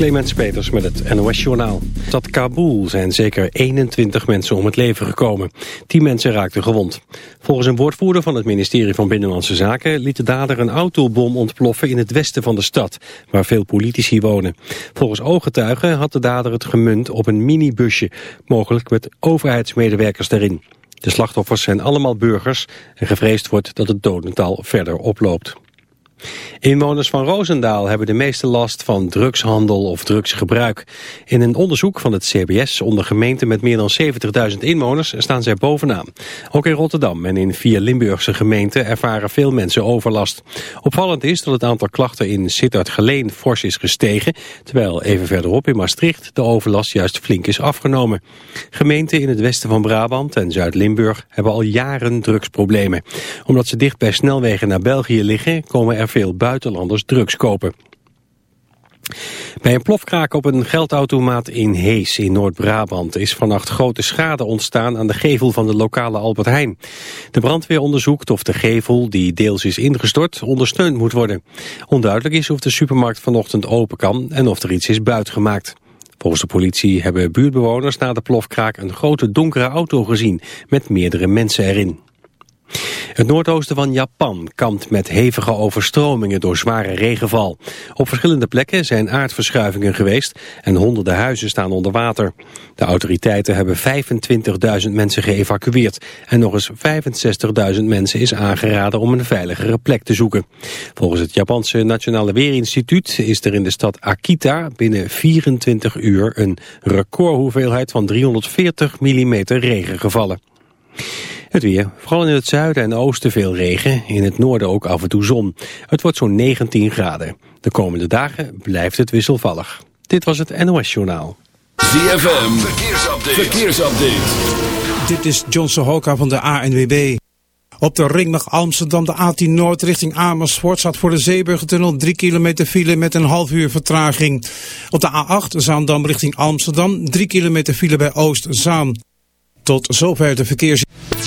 Clemens Peters met het NOS-journaal. Stad Kabul zijn zeker 21 mensen om het leven gekomen. 10 mensen raakten gewond. Volgens een woordvoerder van het ministerie van Binnenlandse Zaken... liet de dader een autobom ontploffen in het westen van de stad... waar veel politici wonen. Volgens ooggetuigen had de dader het gemunt op een minibusje... mogelijk met overheidsmedewerkers erin. De slachtoffers zijn allemaal burgers... en gevreesd wordt dat het dodental verder oploopt. Inwoners van Roosendaal hebben de meeste last van drugshandel of drugsgebruik. In een onderzoek van het CBS onder gemeenten met meer dan 70.000 inwoners staan zij bovenaan. Ook in Rotterdam en in vier Limburgse gemeenten ervaren veel mensen overlast. Opvallend is dat het aantal klachten in Sittard-Geleen fors is gestegen, terwijl even verderop in Maastricht de overlast juist flink is afgenomen. Gemeenten in het westen van Brabant en Zuid-Limburg hebben al jaren drugsproblemen. Omdat ze dicht bij snelwegen naar België liggen, komen er veel buitenlanders drugs kopen. Bij een plofkraak op een geldautomaat in Hees in Noord-Brabant is vannacht grote schade ontstaan aan de gevel van de lokale Albert Heijn. De brandweer onderzoekt of de gevel, die deels is ingestort, ondersteund moet worden. Onduidelijk is of de supermarkt vanochtend open kan en of er iets is buitgemaakt. Volgens de politie hebben buurtbewoners na de plofkraak een grote donkere auto gezien met meerdere mensen erin. Het noordoosten van Japan kampt met hevige overstromingen door zware regenval. Op verschillende plekken zijn aardverschuivingen geweest en honderden huizen staan onder water. De autoriteiten hebben 25.000 mensen geëvacueerd en nog eens 65.000 mensen is aangeraden om een veiligere plek te zoeken. Volgens het Japanse Nationale Weerinstituut is er in de stad Akita binnen 24 uur een recordhoeveelheid van 340 mm regen gevallen. Het weer. Vooral in het zuiden en oosten veel regen. In het noorden ook af en toe zon. Het wordt zo'n 19 graden. De komende dagen blijft het wisselvallig. Dit was het NOS Journaal. ZFM. Verkeersupdate. Verkeersupdate. Dit is John Sohoka van de ANWB. Op de ring naar Amsterdam, de A10 Noord richting Amersfoort... staat voor de Zeeburgertunnel 3 kilometer file met een half uur vertraging. Op de A8 Zaandam richting Amsterdam 3 kilometer file bij Oost-Zaan. Tot zover de verkeers...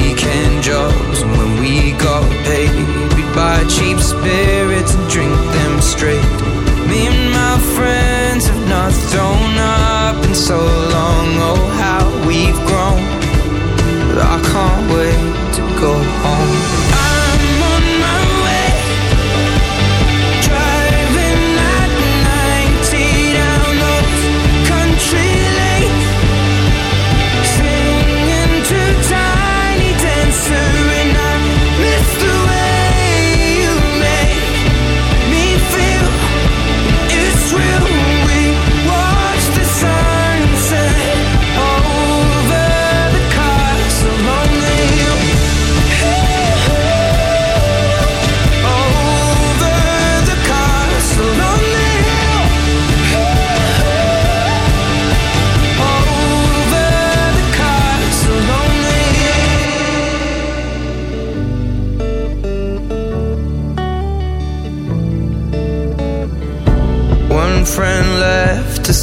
weekend jobs and when we got paid. We'd buy cheap spirits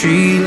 tree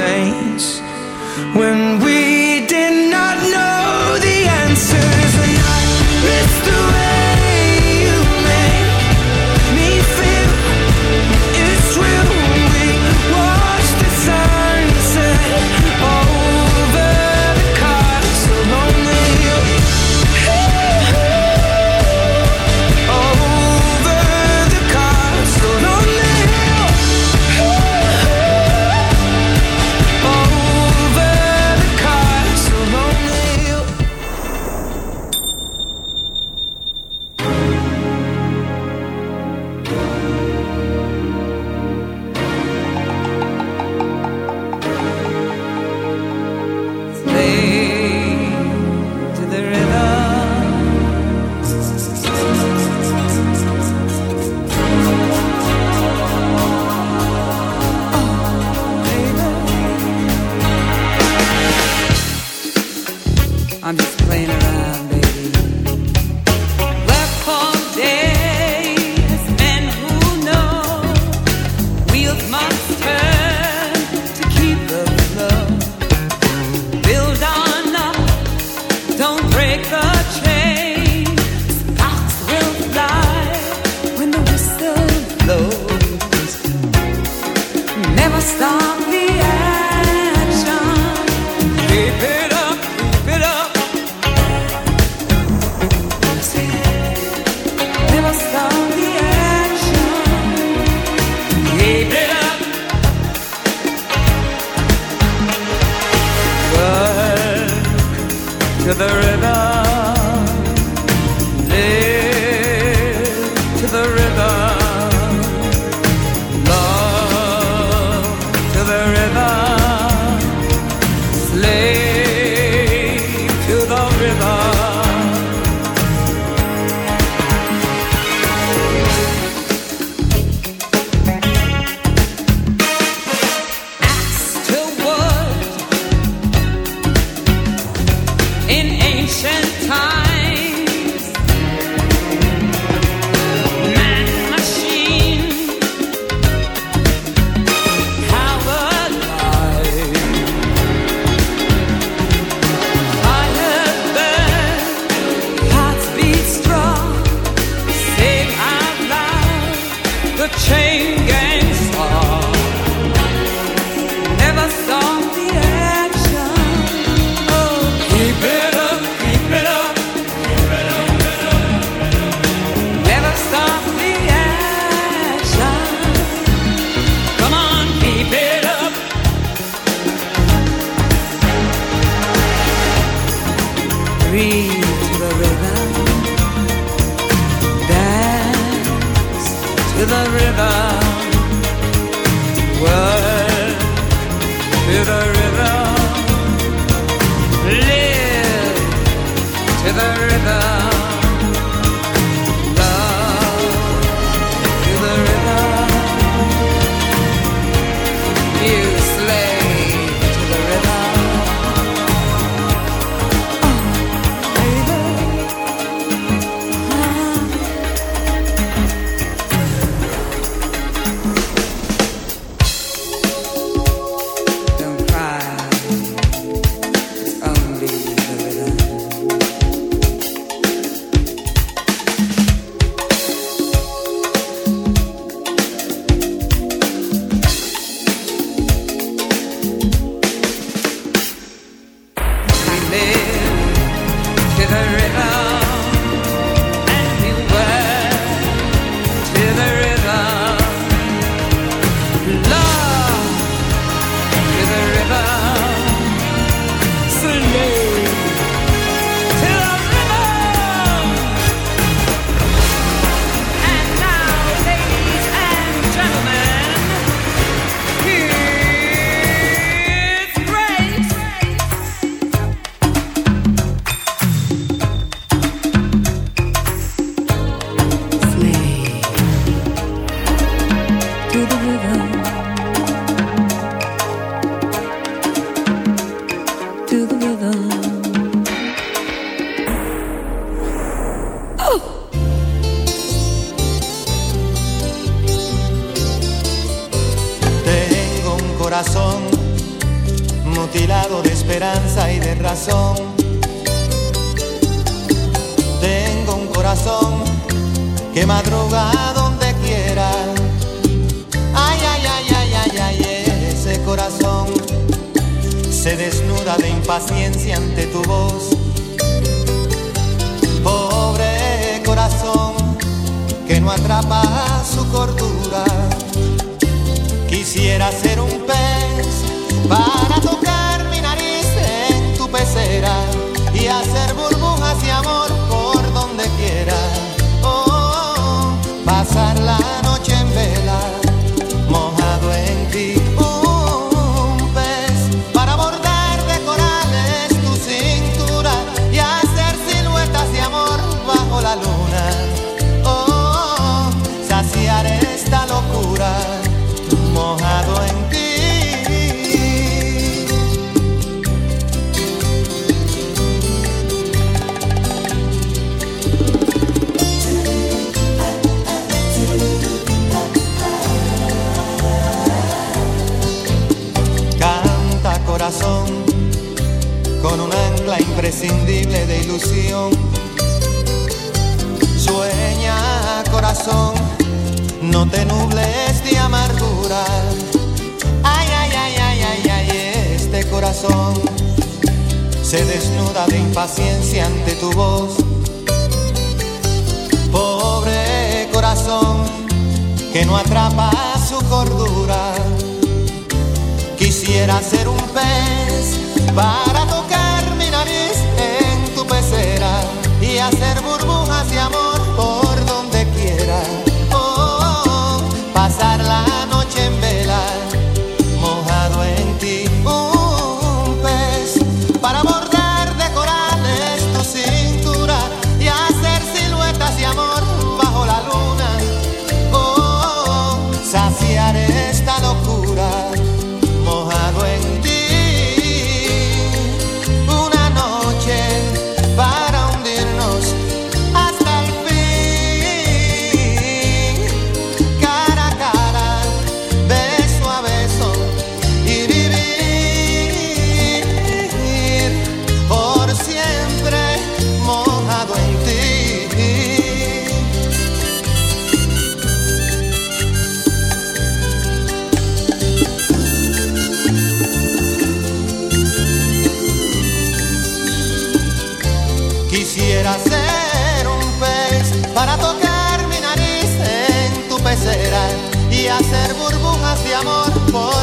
hacer un pez para tocar mi nariz en tu pecera y hacer burbujas de amor por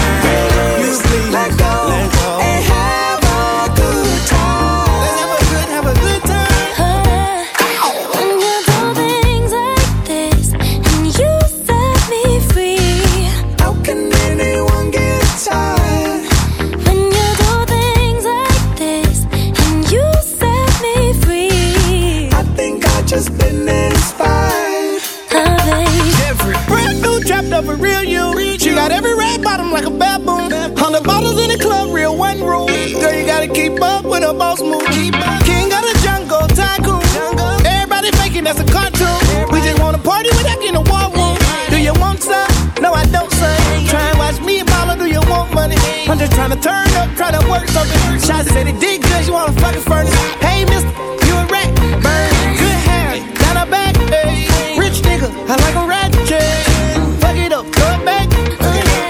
Tryna turn up, tryna work something. Shots said he did good, you wanna fucking furnace. Hey, mister, you a rat. Burn, good hair, got a back. Hey. Rich nigga, I like a rat. Yeah. Fuck it up, throw it back.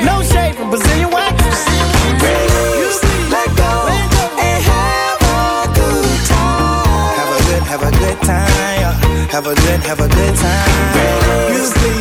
No shade from Brazilian wax. Let go and have a good time. Have a good, have a good time. Have a good, have a good time. You see.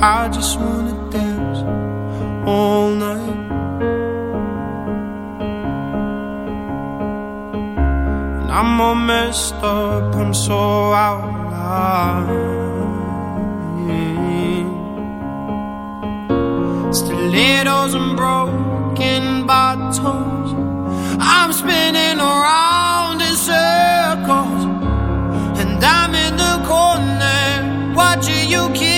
I just wanna dance all night. And I'm all messed up, I'm so out of line. Stilettos and broken bottles. I'm spinning around in circles. And I'm in the corner watching you kiss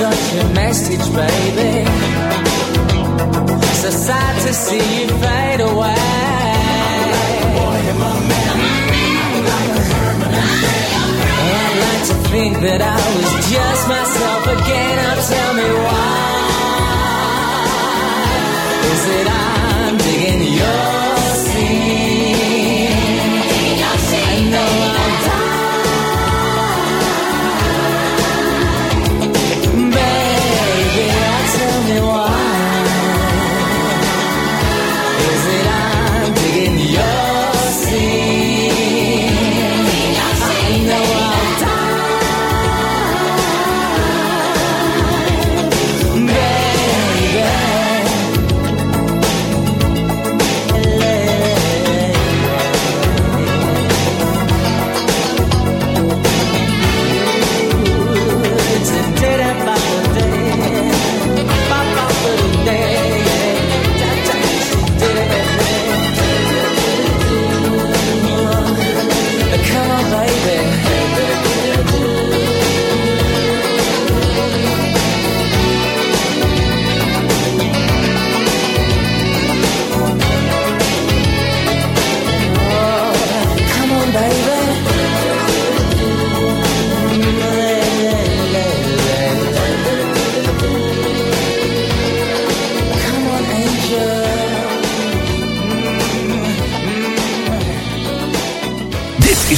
got your message, baby. So sad to see you fade away. I'm like a boy in my man. Like a permanent man. I'd like to think that I was just myself again. Now tell me why. Is it I'm digging your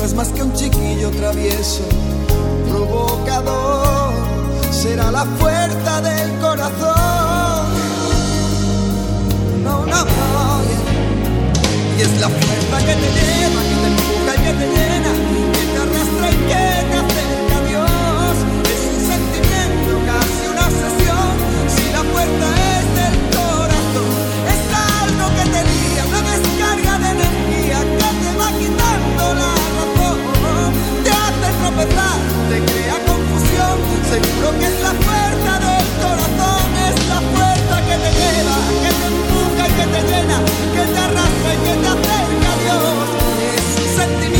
no es más que un chiquillo travieso, provocador, será la puerta del corazón. No, no, no. Y es la fuerza que te lleva, que te empuja y que te llena, que te arrastra y que te hace Seguro que es la fuerza del corazón, es la fuerza que te lleva, que te empuja y que te llena, que te arrastra y que te acerca a Dios. Es un sentimiento.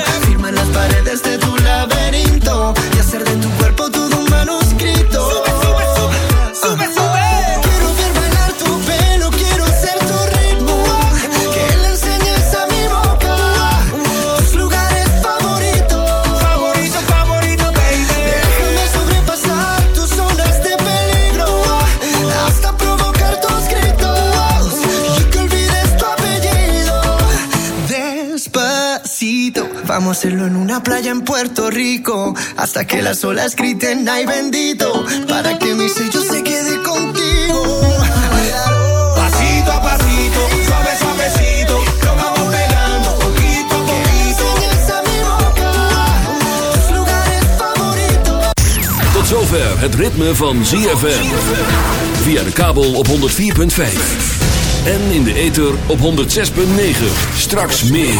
Hacerlo en una playa en Puerto Rico hasta que las olas griten ay bendito para que mi sello se quede contigo. Pasito a pasito, suave, suavecito. Nos vamos pegando poquito a poquito. a mi boca tus lugares favoritos. Tot zover het ritme van ZFM. Via de kabel op 104.5. En in de ether op 106.9. Straks meer.